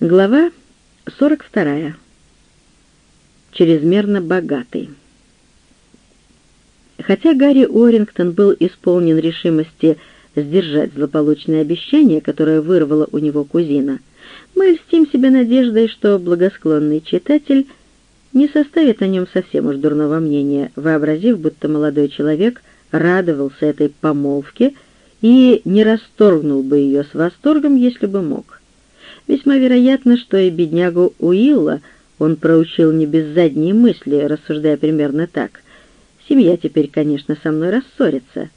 Глава 42. Чрезмерно богатый. Хотя Гарри Уоррингтон был исполнен решимости сдержать злополучное обещание, которое вырвало у него кузина, мы льстим себе надеждой, что благосклонный читатель не составит о нем совсем уж дурного мнения, вообразив, будто молодой человек радовался этой помолвке и не расторгнул бы ее с восторгом, если бы мог. Весьма вероятно, что и беднягу Уилла он проучил не без задней мысли, рассуждая примерно так. «Семья теперь, конечно, со мной рассорится».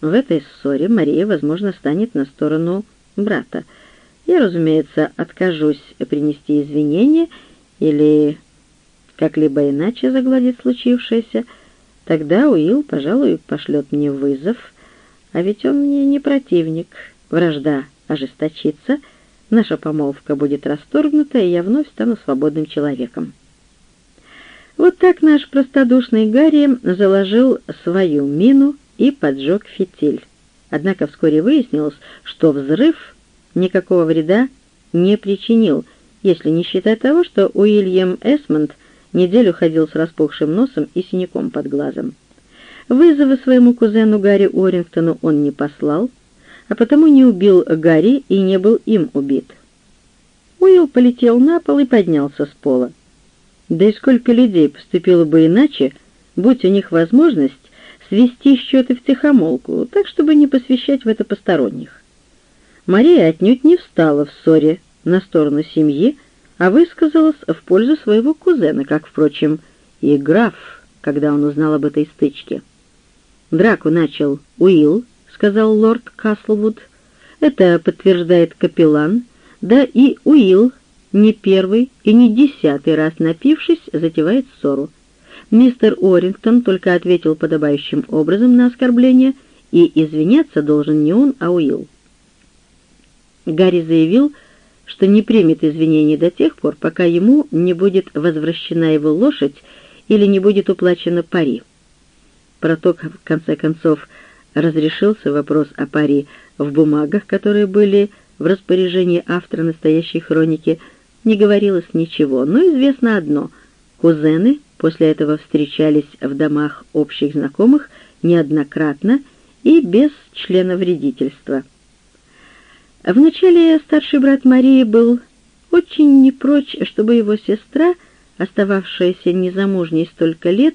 В этой ссоре Мария, возможно, станет на сторону брата. Я, разумеется, откажусь принести извинения или как-либо иначе загладить случившееся. Тогда Уилл, пожалуй, пошлет мне вызов, а ведь он мне не противник. Вражда ожесточится — Наша помолвка будет расторгнута, и я вновь стану свободным человеком. Вот так наш простодушный Гарри заложил свою мину и поджег фитиль. Однако вскоре выяснилось, что взрыв никакого вреда не причинил, если не считать того, что Уильям Эсмонд неделю ходил с распухшим носом и синяком под глазом. Вызовы своему кузену Гарри Уоррингтону он не послал, а потому не убил Гарри и не был им убит. Уилл полетел на пол и поднялся с пола. Да и сколько людей поступило бы иначе, будь у них возможность свести счеты в тихомолку, так, чтобы не посвящать в это посторонних. Мария отнюдь не встала в ссоре на сторону семьи, а высказалась в пользу своего кузена, как, впрочем, и граф, когда он узнал об этой стычке. Драку начал Уилл, — сказал лорд Каслвуд. «Это подтверждает капеллан, да и Уилл не первый и не десятый раз напившись затевает ссору. Мистер Орингтон только ответил подобающим образом на оскорбление, и извиняться должен не он, а Уилл. Гарри заявил, что не примет извинений до тех пор, пока ему не будет возвращена его лошадь или не будет уплачено пари. Про то, в конце концов, разрешился вопрос о паре в бумагах, которые были в распоряжении автора настоящей хроники, не говорилось ничего, но известно одно — кузены после этого встречались в домах общих знакомых неоднократно и без члена вредительства. Вначале старший брат Марии был очень не прочь, чтобы его сестра, остававшаяся незамужней столько лет,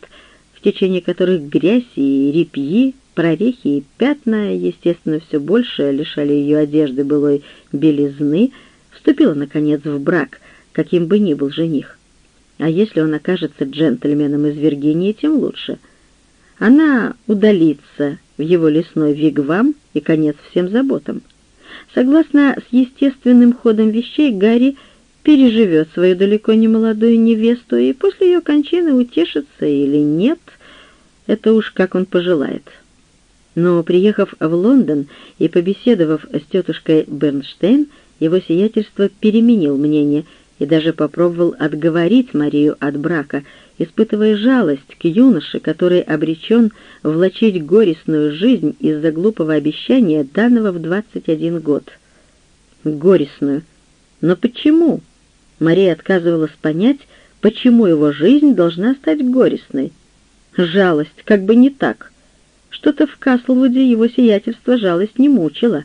в течение которых грязь и репьи Прорехи и пятна, естественно, все больше лишали ее одежды былой белизны, вступила, наконец, в брак, каким бы ни был жених. А если он окажется джентльменом из Виргинии, тем лучше. Она удалится в его лесной вигвам и конец всем заботам. Согласно с естественным ходом вещей, Гарри переживет свою далеко не молодую невесту и после ее кончины утешится или нет, это уж как он пожелает. Но, приехав в Лондон и побеседовав с тетушкой Бернштейн, его сиятельство переменил мнение и даже попробовал отговорить Марию от брака, испытывая жалость к юноше, который обречен влачить горестную жизнь из-за глупого обещания, данного в 21 год. Горестную. Но почему? Мария отказывалась понять, почему его жизнь должна стать горестной. Жалость, как бы не так — что-то в Каслвуде его сиятельство жалость не мучила.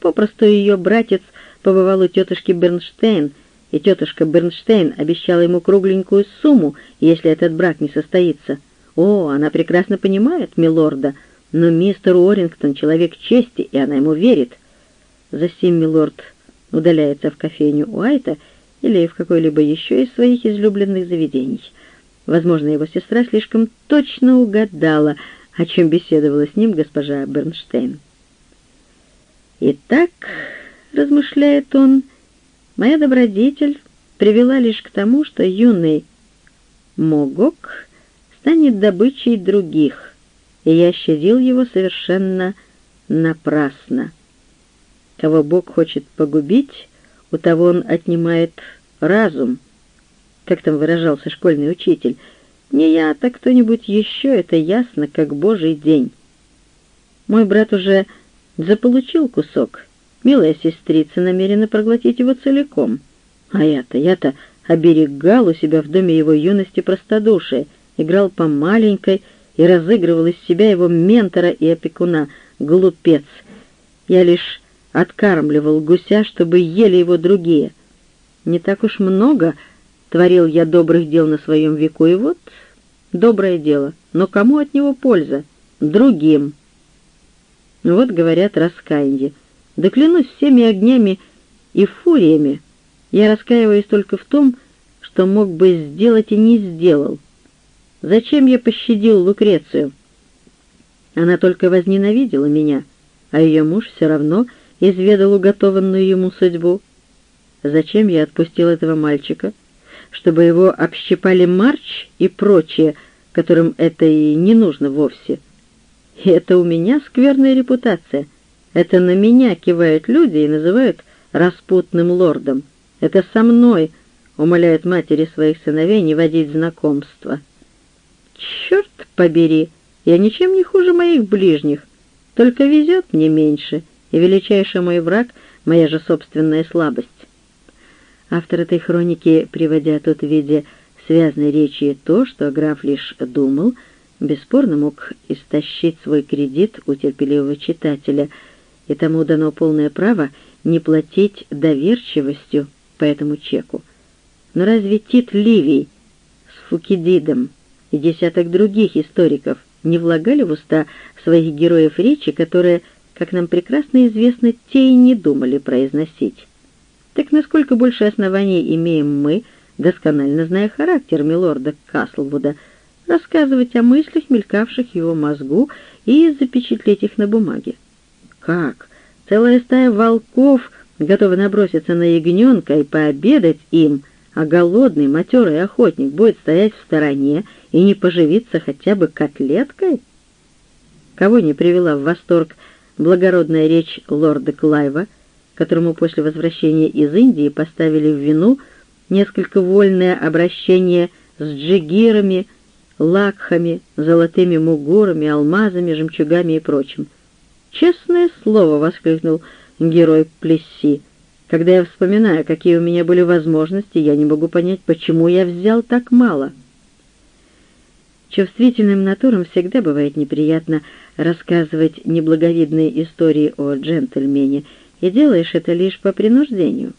Попросту ее братец побывал у тетушки Бернштейн, и тетушка Бернштейн обещала ему кругленькую сумму, если этот брак не состоится. О, она прекрасно понимает милорда, но мистер Уоррингтон — человек чести, и она ему верит. Засим милорд удаляется в кофейню Уайта или в какой-либо еще из своих излюбленных заведений. Возможно, его сестра слишком точно угадала — о чем беседовала с ним госпожа Бернштейн. «Итак», — размышляет он, — «моя добродетель привела лишь к тому, что юный Могок станет добычей других, и я щадил его совершенно напрасно. Кого Бог хочет погубить, у того он отнимает разум, как там выражался школьный учитель — не я, так кто-нибудь еще, это ясно, как божий день. Мой брат уже заполучил кусок. Милая сестрица намерена проглотить его целиком. А я-то, я-то оберегал у себя в доме его юности простодушие, играл по маленькой и разыгрывал из себя его ментора и опекуна. Глупец! Я лишь откармливал гуся, чтобы ели его другие. Не так уж много творил я добрых дел на своем веку, и вот доброе дело. Но кому от него польза? Другим. Вот, говорят, раскаяние. Да клянусь всеми огнями и фуриями, я раскаиваюсь только в том, что мог бы сделать и не сделал. Зачем я пощадил Лукрецию? Она только возненавидела меня, а ее муж все равно изведал уготованную ему судьбу. Зачем я отпустил этого мальчика? Чтобы его общипали Марч и прочие, которым это и не нужно вовсе. И это у меня скверная репутация. Это на меня кивают люди и называют распутным лордом. Это со мной умоляют матери своих сыновей не водить знакомства. Черт побери, я ничем не хуже моих ближних, только везет мне меньше, и величайший мой враг — моя же собственная слабость. Автор этой хроники, приводя тут в виде связанной речи то, что граф лишь думал, бесспорно мог истощить свой кредит у терпеливого читателя, и тому дано полное право не платить доверчивостью по этому чеку. Но разве Тит Ливий с Фукидидом и десяток других историков не влагали в уста своих героев речи, которые, как нам прекрасно известно, те и не думали произносить. Так насколько больше оснований имеем мы, досконально зная характер милорда Каслвуда, рассказывать о мыслях, мелькавших его мозгу, и запечатлеть их на бумаге? Как? Целая стая волков готова наброситься на ягненка и пообедать им — а голодный матерый охотник будет стоять в стороне и не поживиться хотя бы котлеткой? Кого не привела в восторг благородная речь лорда Клайва, которому после возвращения из Индии поставили в вину несколько вольное обращение с джигирами, лакхами, золотыми мугурами, алмазами, жемчугами и прочим. «Честное слово!» — воскликнул герой Плесси. Когда я вспоминаю, какие у меня были возможности, я не могу понять, почему я взял так мало. Чувствительным натурам всегда бывает неприятно рассказывать неблаговидные истории о джентльмене, и делаешь это лишь по принуждению.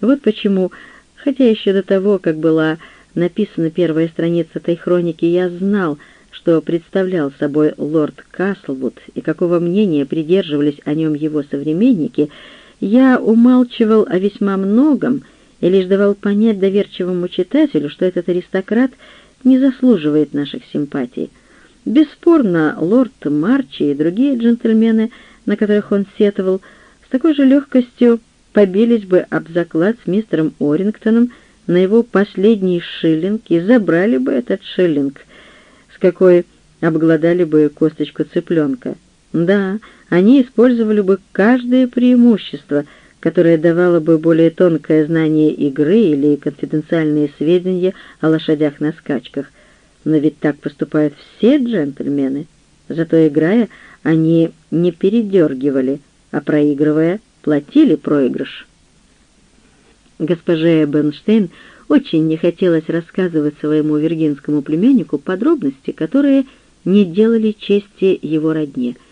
Вот почему, хотя еще до того, как была написана первая страница этой хроники, я знал, что представлял собой лорд Каслвуд и какого мнения придерживались о нем его современники — я умалчивал о весьма многом и лишь давал понять доверчивому читателю, что этот аристократ не заслуживает наших симпатий. Бесспорно, лорд Марчи и другие джентльмены, на которых он сетовал, с такой же легкостью побились бы об заклад с мистером Орингтоном на его последний шиллинг и забрали бы этот шиллинг, с какой обглодали бы косточку цыпленка. Да, они использовали бы каждое преимущество, которое давало бы более тонкое знание игры или конфиденциальные сведения о лошадях на скачках. Но ведь так поступают все джентльмены. Зато играя, они не передергивали, а проигрывая, платили проигрыш. Госпоже Бенштейн очень не хотелось рассказывать своему виргинскому племяннику подробности, которые не делали чести его родне —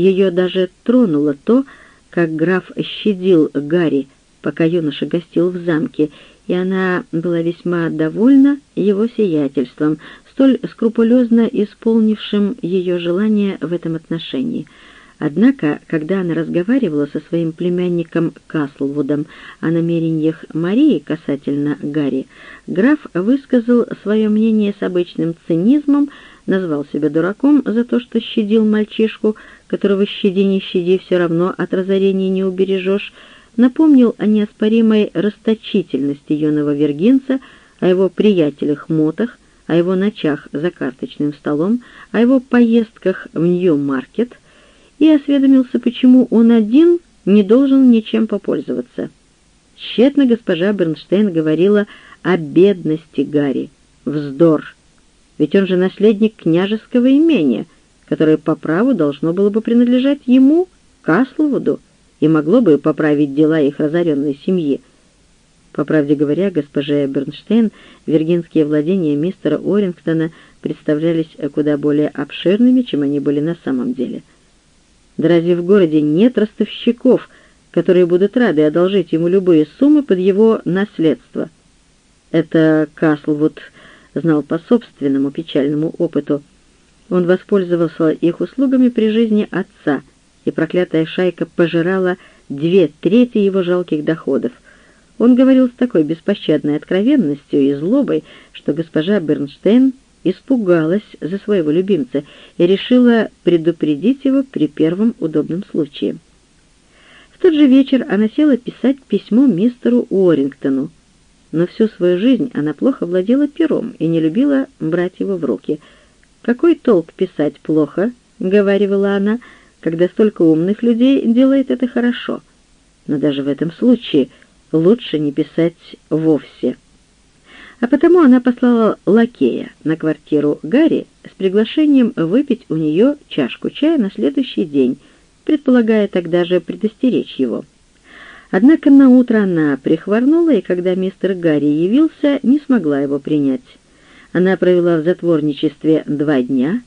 ее даже тронуло то, как граф щадил Гарри, пока юноша гостил в замке, и она была весьма довольна его сиятельством, столь скрупулезно исполнившим ее желание в этом отношении. Однако, когда она разговаривала со своим племянником Каслвудом о намерениях Марии касательно Гарри, граф высказал свое мнение с обычным цинизмом, назвал себя дураком за то, что щадил мальчишку, которого щади не щади, все равно от разорения не убережешь, напомнил о неоспоримой расточительности юного вергинца, о его приятелях-мотах, о его ночах за карточным столом, о его поездках в Нью-Маркет и осведомился, почему он один не должен ничем попользоваться. Тщетно госпожа Бернштейн говорила о бедности Гарри. Вздор! Ведь он же наследник княжеского имения — которое по праву должно было бы принадлежать ему, Касловуду, и могло бы поправить дела их разоренной семьи. По правде говоря, госпоже Бернштейн виргинские владения мистера Орингтона представлялись куда более обширными, чем они были на самом деле. Да разве в городе нет ростовщиков, которые будут рады одолжить ему любые суммы под его наследство? Это Каслвуд знал по собственному печальному опыту. Он воспользовался их услугами при жизни отца, и проклятая шайка пожирала две трети его жалких доходов. Он говорил с такой беспощадной откровенностью и злобой, что госпожа Бернштейн испугалась за своего любимца и решила предупредить его при первом удобном случае. В тот же вечер она села писать письмо мистеру Уоррингтону, но всю свою жизнь она плохо владела пером и не любила брать его в руки. «Какой толк писать плохо?» — говорила она, — «когда столько умных людей делает это хорошо. Но даже в этом случае лучше не писать вовсе». А потому она послала лакея на квартиру Гарри с приглашением выпить у нее чашку чая на следующий день, предполагая тогда же предостеречь его. Однако на утро она прихворнула, и когда мистер Гарри явился, не смогла его принять. Она провела в затворничестве два дня,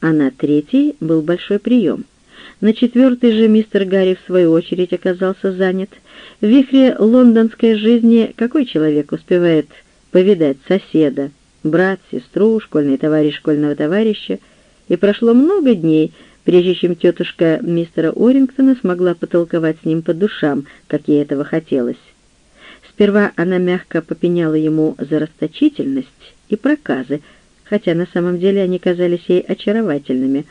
а на третий был большой прием. На четвертый же мистер Гарри в свою очередь оказался занят. В вихре лондонской жизни какой человек успевает повидать соседа, брат, сестру, школьный товарищ школьного товарища, и прошло много дней, прежде чем тетушка мистера Орингтона смогла потолковать с ним по душам, как ей этого хотелось. Сперва она мягко попеняла ему за расточительность и проказы, хотя на самом деле они казались ей очаровательными,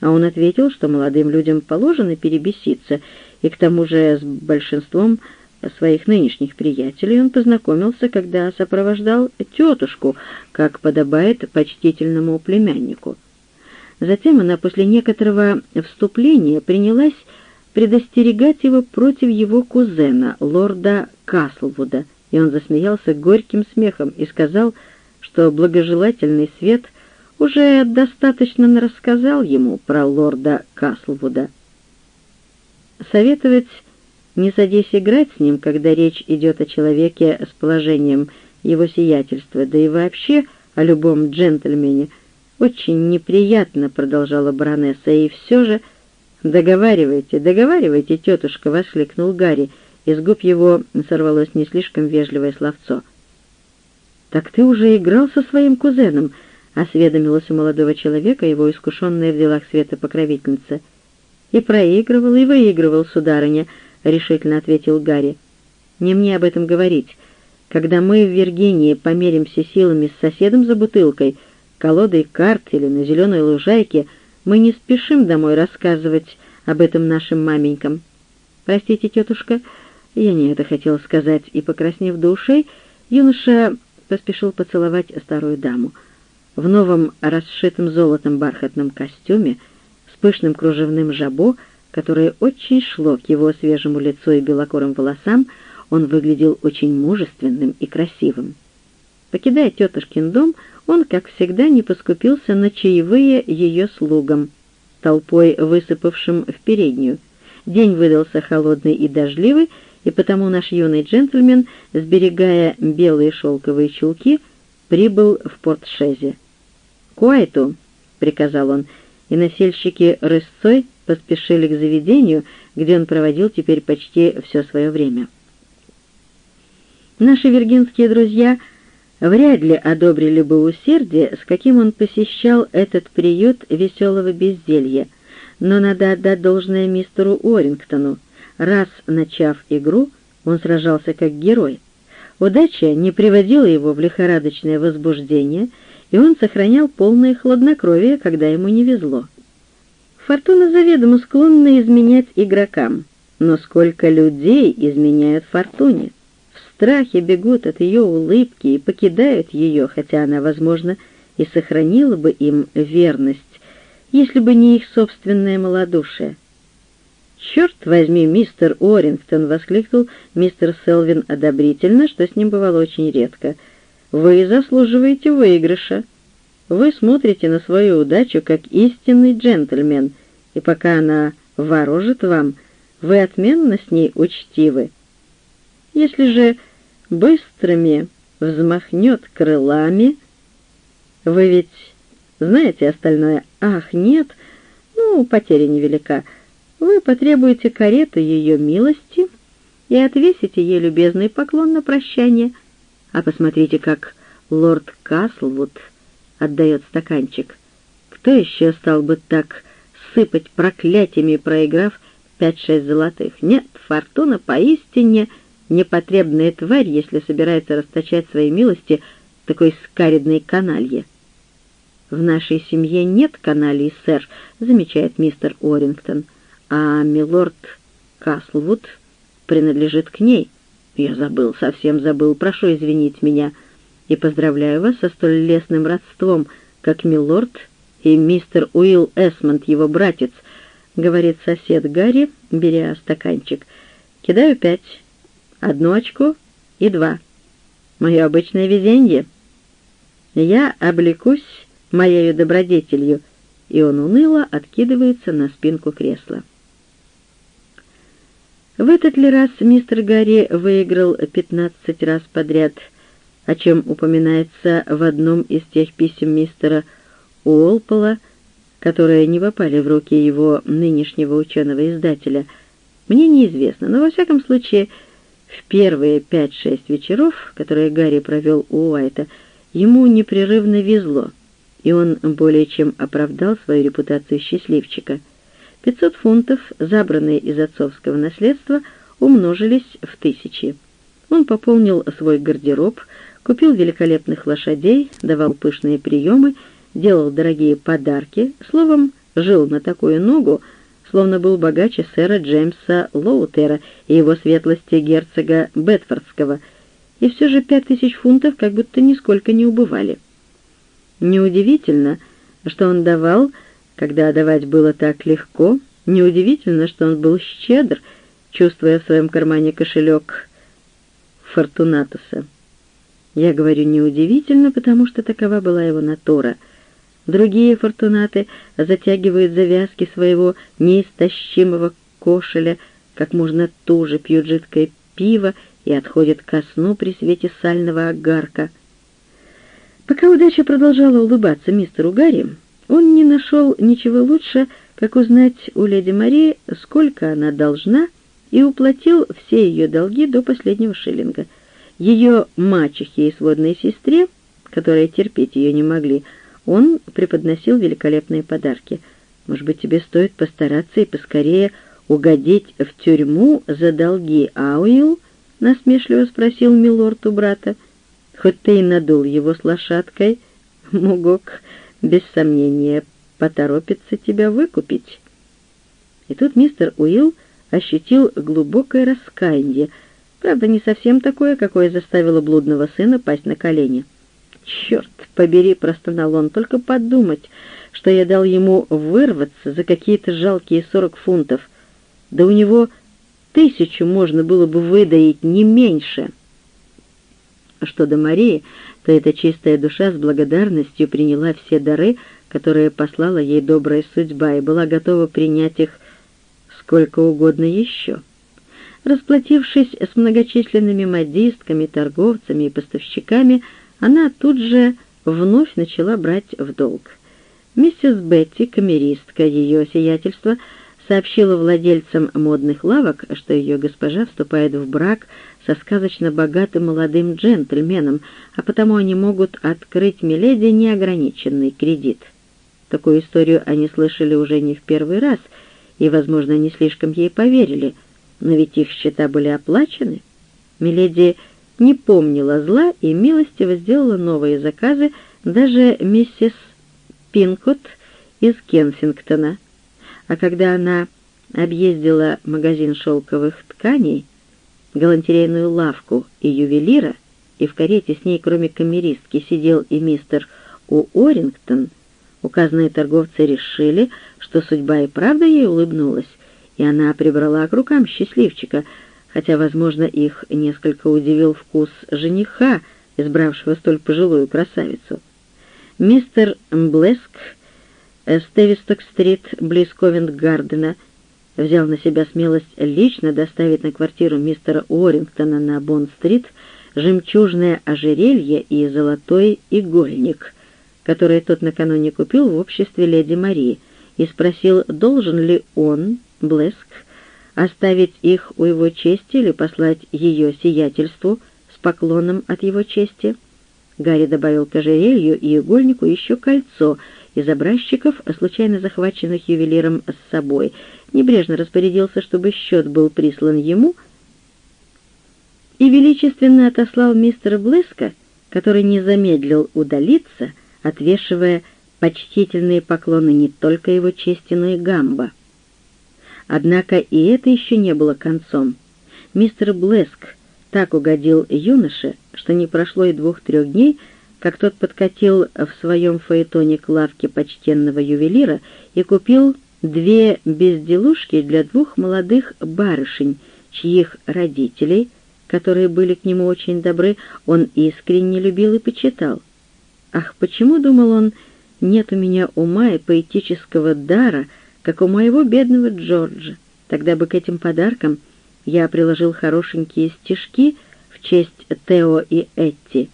а он ответил, что молодым людям положено перебеситься, и к тому же с большинством своих нынешних приятелей он познакомился, когда сопровождал тетушку, как подобает почтительному племяннику. Затем она после некоторого вступления принялась предостерегать его против его кузена, лорда Каслвуда, и он засмеялся горьким смехом и сказал, что благожелательный свет уже достаточно рассказал ему про лорда Каслвуда. Советовать не садись играть с ним, когда речь идет о человеке с положением его сиятельства, да и вообще о любом джентльмене, «Очень неприятно», — продолжала баронесса, — «и все же...» «Договаривайте, договаривайте, тетушка!» — воскликнул Гарри. Из губ его сорвалось не слишком вежливое словцо. «Так ты уже играл со своим кузеном?» — осведомилась у молодого человека его искушенная в делах света покровительница. «И проигрывал, и выигрывал, сударыня», — решительно ответил Гарри. «Не мне об этом говорить. Когда мы в Виргинии померимся силами с соседом за бутылкой, колодой карт или на зеленой лужайке, мы не спешим домой рассказывать об этом нашим маменькам. Простите, тетушка, я не это хотела сказать, и, покраснев до ушей, юноша поспешил поцеловать старую даму. В новом расшитом золотом бархатном костюме с пышным кружевным жабо, которое очень шло к его свежему лицу и белокорым волосам, он выглядел очень мужественным и красивым. Покидая тетушкин дом, он, как всегда, не поскупился на чаевые ее слугам, толпой высыпавшим в переднюю. День выдался холодный и дождливый, и потому наш юный джентльмен, сберегая белые шелковые чулки, прибыл в Порт-Шезе. «Куайту!» — приказал он, и насельщики рысцой поспешили к заведению, где он проводил теперь почти все свое время. Наши виргинские друзья — вряд ли одобрили бы усердие, с каким он посещал этот приют веселого безделья, но надо отдать должное мистеру Уоррингтону. Раз начав игру, он сражался как герой. Удача не приводила его в лихорадочное возбуждение, и он сохранял полное хладнокровие, когда ему не везло. Фортуна заведомо склонна изменять игрокам, но сколько людей изменяют фортуне? страхе бегут от ее улыбки и покидают ее, хотя она, возможно, и сохранила бы им верность, если бы не их собственное малодушие. «Черт возьми, мистер Орингтон!» — воскликнул мистер Селвин одобрительно, что с ним бывало очень редко. «Вы заслуживаете выигрыша. Вы смотрите на свою удачу как истинный джентльмен, и пока она вооружит вам, вы отменно с ней учтивы. Если же быстрыми взмахнет крылами. Вы ведь знаете остальное? Ах, нет, ну, потеря невелика. Вы потребуете кареты ее милости и отвесите ей любезный поклон на прощание. А посмотрите, как лорд Каслвуд отдает стаканчик. Кто еще стал бы так сыпать проклятиями, проиграв пять-шесть золотых? Нет, фортуна поистине непотребная тварь, если собирается расточать свои милости такой скаридной каналье. «В нашей семье нет каналий, сэр», — замечает мистер Орингтон, «а милорд Каслвуд принадлежит к ней. Я забыл, совсем забыл, прошу извинить меня, и поздравляю вас со столь лесным родством, как милорд и мистер Уилл Эсмонд, его братец», — говорит сосед Гарри, беря стаканчик. «Кидаю пять, одно очко и два. Мое обычное везенье. Я облекусь моею добродетелью, и он уныло откидывается на спинку кресла. В этот ли раз мистер Гарри выиграл пятнадцать раз подряд, о чем упоминается в одном из тех писем мистера Уолпола, которые не попали в руки его нынешнего ученого-издателя, мне неизвестно, но во всяком случае в первые пять-шесть вечеров, которые Гарри провел у Уайта, ему непрерывно везло — и он более чем оправдал свою репутацию счастливчика. Пятьсот фунтов, забранные из отцовского наследства, умножились в тысячи. Он пополнил свой гардероб, купил великолепных лошадей, давал пышные приемы, делал дорогие подарки, словом, жил на такую ногу, словно был богаче сэра Джеймса Лоутера и его светлости герцога Бетфордского, и все же пять тысяч фунтов как будто нисколько не убывали. Неудивительно, что он давал, когда давать было так легко, неудивительно, что он был щедр, чувствуя в своем кармане кошелек Фортунатуса. Я говорю неудивительно, потому что такова была его натура. Другие фортунаты затягивают завязки своего неистощимого кошеля, как можно туже пьют жидкое пиво и отходят ко сну при свете сального огарка — Пока удача продолжала улыбаться мистеру Гарри, он не нашел ничего лучше, как узнать у леди Марии, сколько она должна, и уплатил все ее долги до последнего шиллинга. Ее мачехе и сводной сестре, которые терпеть ее не могли, он преподносил великолепные подарки. «Может быть, тебе стоит постараться и поскорее угодить в тюрьму за долги, Ауил?» — насмешливо спросил милорд у брата. — Хоть ты и надул его с лошадкой, Мугок, без сомнения, поторопится тебя выкупить. И тут мистер Уилл ощутил глубокое раскаяние, правда, не совсем такое, какое заставило блудного сына пасть на колени. «Черт побери!» — простонал он. «Только подумать, что я дал ему вырваться за какие-то жалкие сорок фунтов. Да у него тысячу можно было бы выдаить, не меньше!» А что до Марии, то эта чистая душа с благодарностью приняла все дары, которые послала ей добрая судьба, и была готова принять их сколько угодно еще. Расплатившись с многочисленными модистками, торговцами и поставщиками, она тут же вновь начала брать в долг. Миссис Бетти, камеристка ее сиятельства, сообщила владельцам модных лавок, что ее госпожа вступает в брак со сказочно богатым молодым джентльменом, а потому они могут открыть Миледи неограниченный кредит. Такую историю они слышали уже не в первый раз и, возможно, не слишком ей поверили, но ведь их счета были оплачены. Миледи не помнила зла и милостиво сделала новые заказы даже миссис Пинкот из Кенсингтона. А когда она объездила магазин шелковых тканей, галантерейную лавку и ювелира, и в карете с ней, кроме камеристки, сидел и мистер У. Орингтон, указанные торговцы решили, что судьба и правда ей улыбнулась, и она прибрала к рукам счастливчика, хотя, возможно, их несколько удивил вкус жениха, избравшего столь пожилую красавицу. Мистер Блеск с Тевисток-стрит близ Ковент-Гардена — взял на себя смелость лично доставить на квартиру мистера Уоррингтона на Бонд-стрит жемчужное ожерелье и золотой игольник, который тот накануне купил в обществе леди Марии, и спросил, должен ли он, Блеск, оставить их у его чести или послать ее сиятельству с поклоном от его чести. Гарри добавил к ожерелью и игольнику еще кольцо из образчиков, случайно захваченных ювелиром с собой, небрежно распорядился, чтобы счет был прислан ему, и величественно отослал мистера Блеска, который не замедлил удалиться, отвешивая почтительные поклоны не только его чести, но и Гамба. Однако и это еще не было концом. Мистер Блеск так угодил юноше, что не прошло и двух-трех дней, как тот подкатил в своем фаэтоне к лавке почтенного ювелира и купил две безделушки для двух молодых барышень, чьих родителей, которые были к нему очень добры, он искренне любил и почитал. Ах, почему, думал он, нет у меня ума и поэтического дара, как у моего бедного Джорджа. Тогда бы к этим подаркам я приложил хорошенькие стишки в честь Тео и Этти.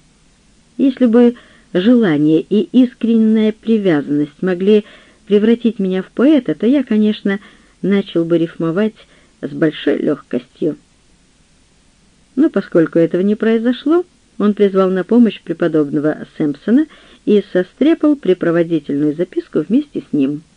Если бы желание и искренняя привязанность могли превратить меня в поэта, то я, конечно, начал бы рифмовать с большой легкостью. Но поскольку этого не произошло, он призвал на помощь преподобного Сэмпсона и сострепал припроводительную записку вместе с ним —